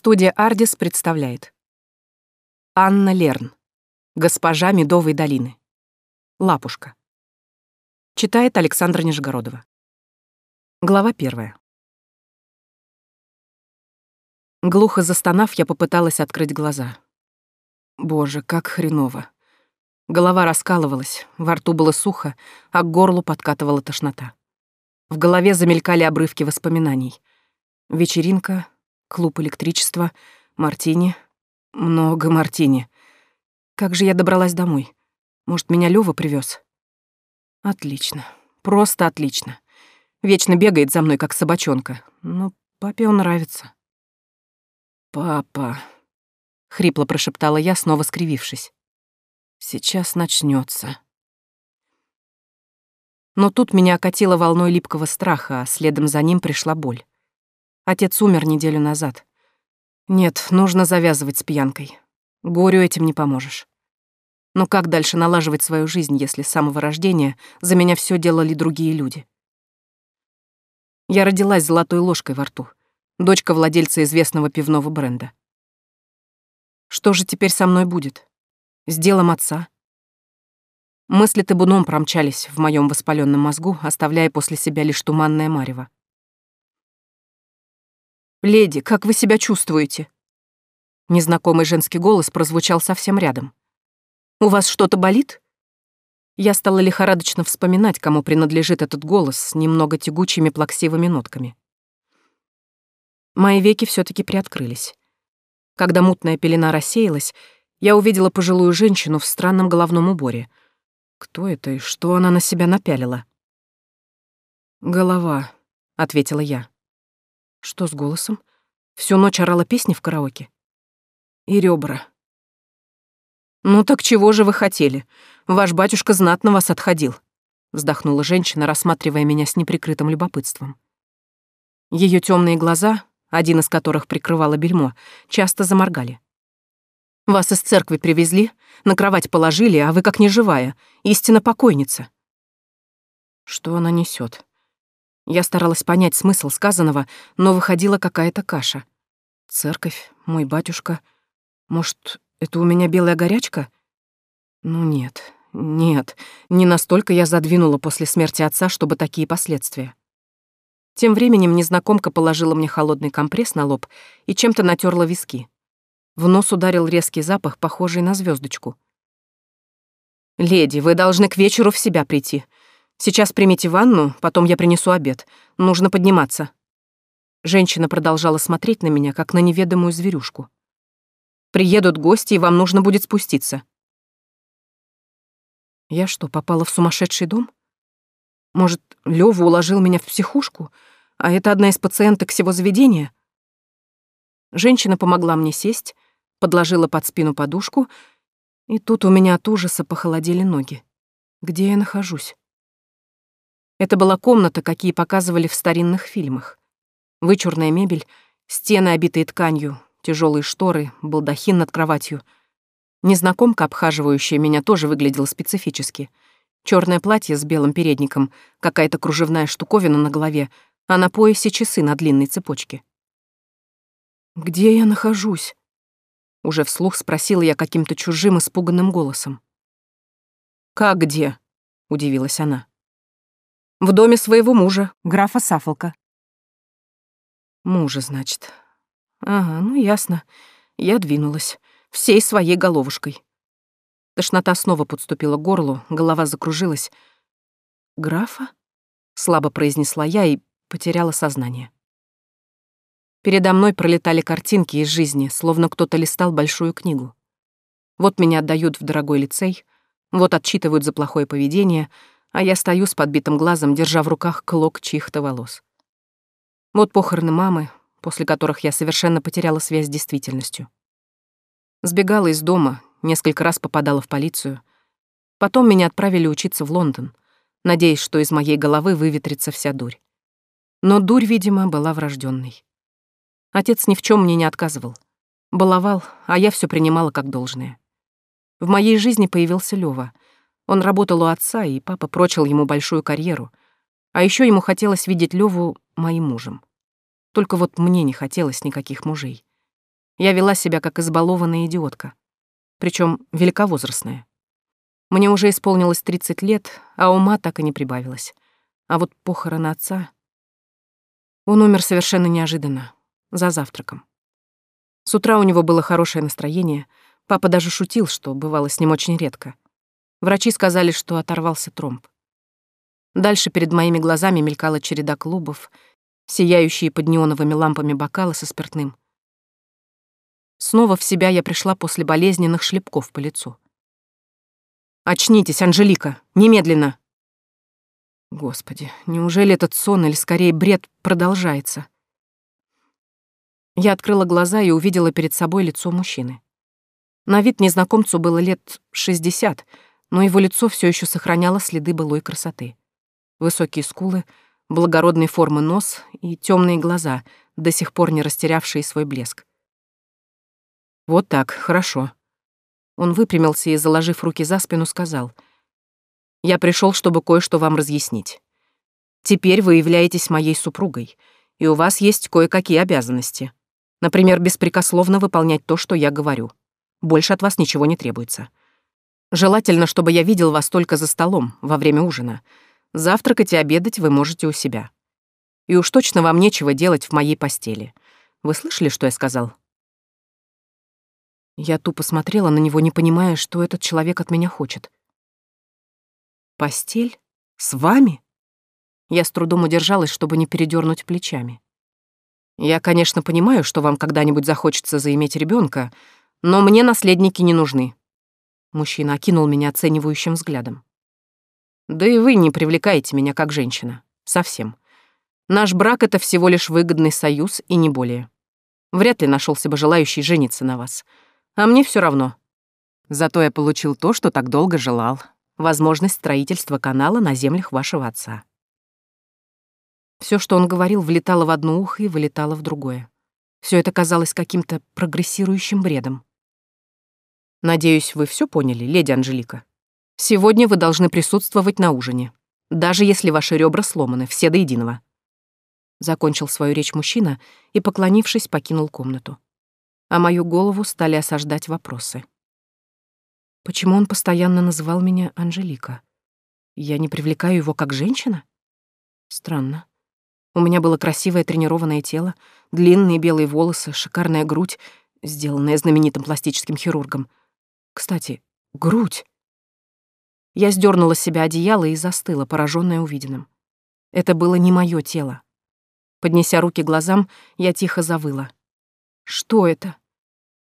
Студия «Ардис» представляет. Анна Лерн. Госпожа Медовой долины. Лапушка. Читает Александра Нижегородова. Глава первая. Глухо застонав, я попыталась открыть глаза. Боже, как хреново. Голова раскалывалась, во рту было сухо, а к горлу подкатывала тошнота. В голове замелькали обрывки воспоминаний. Вечеринка, клуб электричества, мартини. Много мартини. Как же я добралась домой? Может, меня Лёва привез? Отлично. Просто отлично. Вечно бегает за мной, как собачонка. Но папе он нравится. «Папа», — хрипло прошептала я, снова скривившись. «Сейчас начнется. Но тут меня окатило волной липкого страха, а следом за ним пришла боль. Отец умер неделю назад. Нет, нужно завязывать с пьянкой. Горю этим не поможешь. Но как дальше налаживать свою жизнь, если с самого рождения за меня все делали другие люди? Я родилась золотой ложкой во рту. Дочка владельца известного пивного бренда. Что же теперь со мной будет? С делом отца? Мысли табуном промчались в моем воспаленном мозгу, оставляя после себя лишь туманное марево. «Леди, как вы себя чувствуете?» Незнакомый женский голос прозвучал совсем рядом. «У вас что-то болит?» Я стала лихорадочно вспоминать, кому принадлежит этот голос с немного тягучими плаксивыми нотками. Мои веки все таки приоткрылись. Когда мутная пелена рассеялась, я увидела пожилую женщину в странном головном уборе. Кто это и что она на себя напялила? «Голова», — ответила я. Что с голосом? Всю ночь орала песни в караоке? И ребра. «Ну так чего же вы хотели? Ваш батюшка знатно вас отходил», — вздохнула женщина, рассматривая меня с неприкрытым любопытством. Ее темные глаза, один из которых прикрывало бельмо, часто заморгали. «Вас из церкви привезли, на кровать положили, а вы как неживая, истинно покойница». Что она несет? Я старалась понять смысл сказанного, но выходила какая-то каша. Церковь, мой батюшка. Может, это у меня белая горячка? Ну нет, нет, не настолько я задвинула после смерти отца, чтобы такие последствия. Тем временем незнакомка положила мне холодный компресс на лоб и чем-то натерла виски. В нос ударил резкий запах, похожий на звездочку. «Леди, вы должны к вечеру в себя прийти. Сейчас примите ванну, потом я принесу обед. Нужно подниматься». Женщина продолжала смотреть на меня, как на неведомую зверюшку. «Приедут гости, и вам нужно будет спуститься». Я что, попала в сумасшедший дом? Может, Лёва уложил меня в психушку, а это одна из пациенток всего заведения? Женщина помогла мне сесть, подложила под спину подушку, и тут у меня от ужаса похолодели ноги. Где я нахожусь? Это была комната, какие показывали в старинных фильмах. Вычурная мебель, стены, обитые тканью, тяжелые шторы, балдахин над кроватью. Незнакомка, обхаживающая меня, тоже выглядела специфически. Черное платье с белым передником, какая-то кружевная штуковина на голове, а на поясе часы на длинной цепочке. «Где я нахожусь?» Уже вслух спросила я каким-то чужим испуганным голосом. «Как где?» — удивилась она. В доме своего мужа, графа Сафолка. Мужа, значит. Ага, ну ясно. Я двинулась. Всей своей головушкой. Тошнота снова подступила к горлу, голова закружилась. «Графа?» — слабо произнесла я и потеряла сознание. Передо мной пролетали картинки из жизни, словно кто-то листал большую книгу. Вот меня отдают в дорогой лицей, вот отчитывают за плохое поведение — а я стою с подбитым глазом, держа в руках клок чьих-то волос. Вот похороны мамы, после которых я совершенно потеряла связь с действительностью. Сбегала из дома, несколько раз попадала в полицию. Потом меня отправили учиться в Лондон, надеясь, что из моей головы выветрится вся дурь. Но дурь, видимо, была врожденной. Отец ни в чем мне не отказывал. Баловал, а я все принимала как должное. В моей жизни появился Лёва — он работал у отца, и папа прочил ему большую карьеру. А еще ему хотелось видеть Леву моим мужем. Только вот мне не хотелось никаких мужей. Я вела себя как избалованная идиотка, причем великовозрастная. Мне уже исполнилось 30 лет, а ума так и не прибавилось. А вот похороны отца... Он умер совершенно неожиданно, за завтраком. С утра у него было хорошее настроение, папа даже шутил, что бывало с ним очень редко. Врачи сказали, что оторвался тромб. Дальше перед моими глазами мелькала череда клубов, сияющие под неоновыми лампами бокалы со спиртным. Снова в себя я пришла после болезненных шлепков по лицу. «Очнитесь, Анжелика! Немедленно!» Господи, неужели этот сон или скорее бред продолжается? Я открыла глаза и увидела перед собой лицо мужчины. На вид незнакомцу было лет шестьдесят, но его лицо все еще сохраняло следы былой красоты. Высокие скулы, благородной формы нос и темные глаза, до сих пор не растерявшие свой блеск. «Вот так, хорошо». Он выпрямился и, заложив руки за спину, сказал — я пришел, чтобы кое-что вам разъяснить. Теперь вы являетесь моей супругой, и у вас есть кое-какие обязанности. Например, беспрекословно выполнять то, что я говорю. Больше от вас ничего не требуется. Желательно, чтобы я видел вас только за столом, во время ужина. Завтракать и обедать вы можете у себя. И уж точно вам нечего делать в моей постели. Вы слышали, что я сказал?» Я тупо смотрела на него, не понимая, что этот человек от меня хочет. Постель? С вами? Я с трудом удержалась, чтобы не передернуть плечами. Я, конечно, понимаю, что вам когда-нибудь захочется заиметь ребенка, но мне наследники не нужны. Мужчина окинул меня оценивающим взглядом. Да и вы не привлекаете меня как женщина. Совсем. Наш брак — это всего лишь выгодный союз и не более. Вряд ли нашелся бы желающий жениться на вас. А мне все равно. Зато я получил то, что так долго желал возможность строительства канала на землях вашего отца. Все, что он говорил, влетало в одно ухо и вылетало в другое. Все это казалось каким-то прогрессирующим бредом. Надеюсь, вы все поняли, леди Анжелика. Сегодня вы должны присутствовать на ужине, даже если ваши ребра сломаны, все до единого. Закончил свою речь мужчина и, поклонившись, покинул комнату. А мою голову стали осаждать вопросы. Почему он постоянно называл меня Анжелика? Я не привлекаю его как женщина? Странно. У меня было красивое тренированное тело, длинные белые волосы, шикарная грудь, сделанная знаменитым пластическим хирургом. Кстати, грудь. Я сдернула с себя одеяло и застыла, пораженная увиденным. Это было не мое тело. Поднеся руки глазам, я тихо завыла. Что это?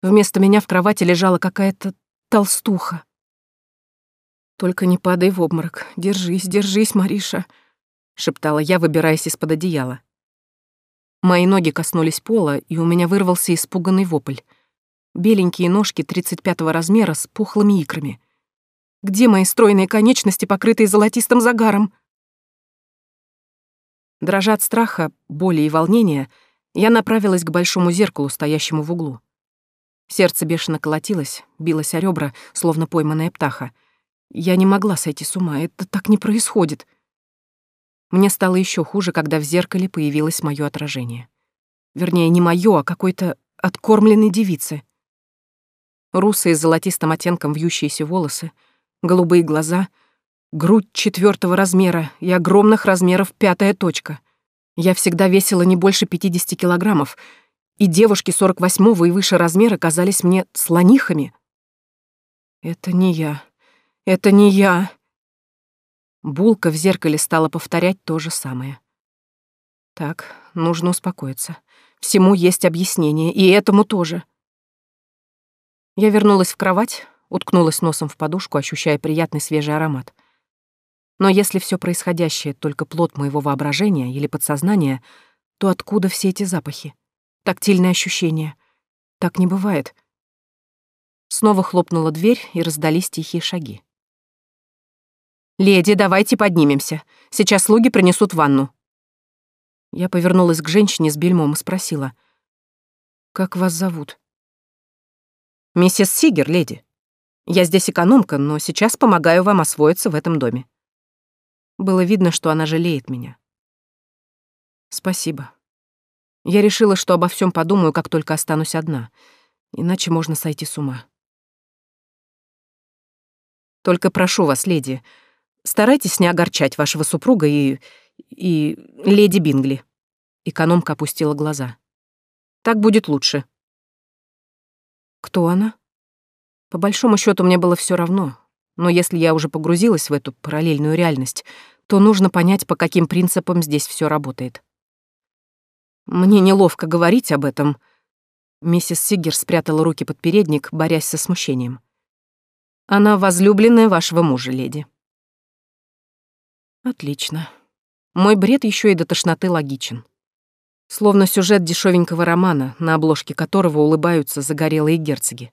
Вместо меня в кровати лежала какая-то толстуха. «Только не падай в обморок. Держись, держись, Мариша», — шептала я, выбираясь из-под одеяла. Мои ноги коснулись пола, и у меня вырвался испуганный вопль. Беленькие ножки 35-го размера с пухлыми икрами. Где мои стройные конечности, покрытые золотистым загаром? Дрожа от страха, боли и волнения, я направилась к большому зеркалу, стоящему в углу. Сердце бешено колотилось, билось о ребра, словно пойманная птаха. Я не могла сойти с ума, это так не происходит. Мне стало еще хуже, когда в зеркале появилось мое отражение. Вернее, не мое, а какой-то откормленной девицы. Русые с золотистым оттенком вьющиеся волосы, голубые глаза, грудь четвертого размера и огромных размеров пятая точка. Я всегда весила не больше 50 килограммов — и девушки 48-го и выше размера казались мне слонихами. «Это не я. Это не я». Булка в зеркале стала повторять то же самое. Так, нужно успокоиться. Всему есть объяснение, и этому тоже. Я вернулась в кровать, уткнулась носом в подушку, ощущая приятный свежий аромат. Но если все происходящее только плод моего воображения или подсознания, то откуда все эти запахи? тактильные ощущения. Так не бывает. Снова хлопнула дверь, и раздались тихие шаги. «Леди, давайте поднимемся. Сейчас слуги принесут ванну». Я повернулась к женщине с бельмом и спросила. «Как вас зовут?» «Миссис Сигер, леди. Я здесь экономка, но сейчас помогаю вам освоиться в этом доме». Было видно, что она жалеет меня. «Спасибо», я решила, что обо всем подумаю, как только останусь одна. Иначе можно сойти с ума. Только прошу вас, леди, старайтесь не огорчать вашего супруга и... и... леди Бингли. Экономка опустила глаза. Так будет лучше. Кто она? По большому счету мне было все равно, но если я уже погрузилась в эту параллельную реальность, то нужно понять, по каким принципам здесь все работает. Мне неловко говорить об этом. Миссис Сигер спрятала руки под передник, борясь со смущением. Она возлюбленная вашего мужа, леди. Отлично. Мой бред еще и до тошноты логичен. Словно сюжет дешевенького романа, на обложке которого улыбаются загорелые герцоги.